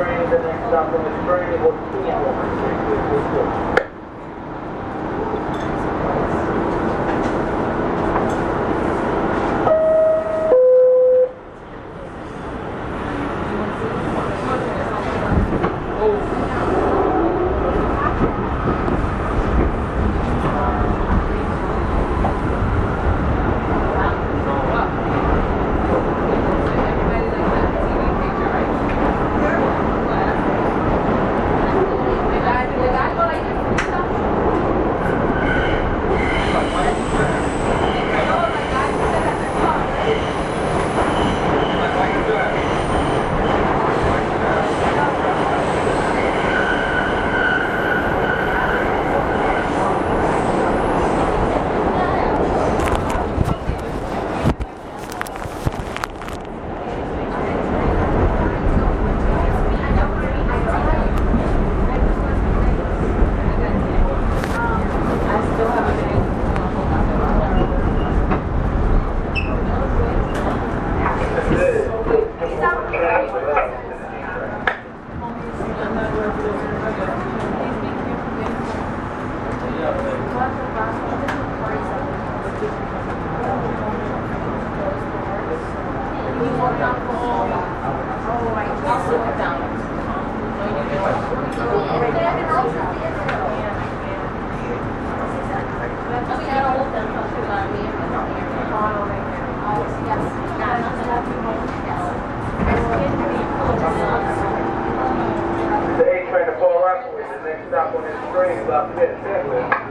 train, the next stop on the train was Kingsville. The eight train to Port Rockaway, the next stop on this train is up there, Sedgwick.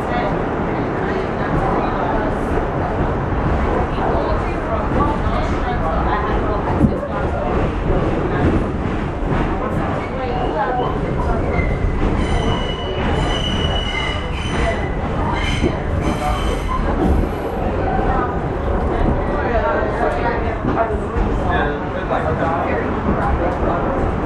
Yeah, good luck.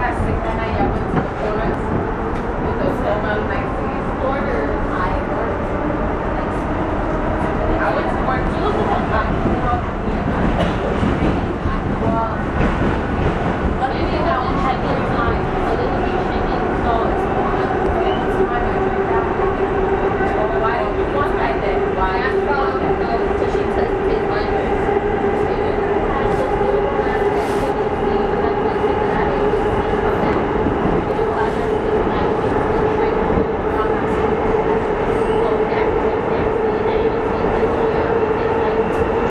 has Sigma, I went to the forest.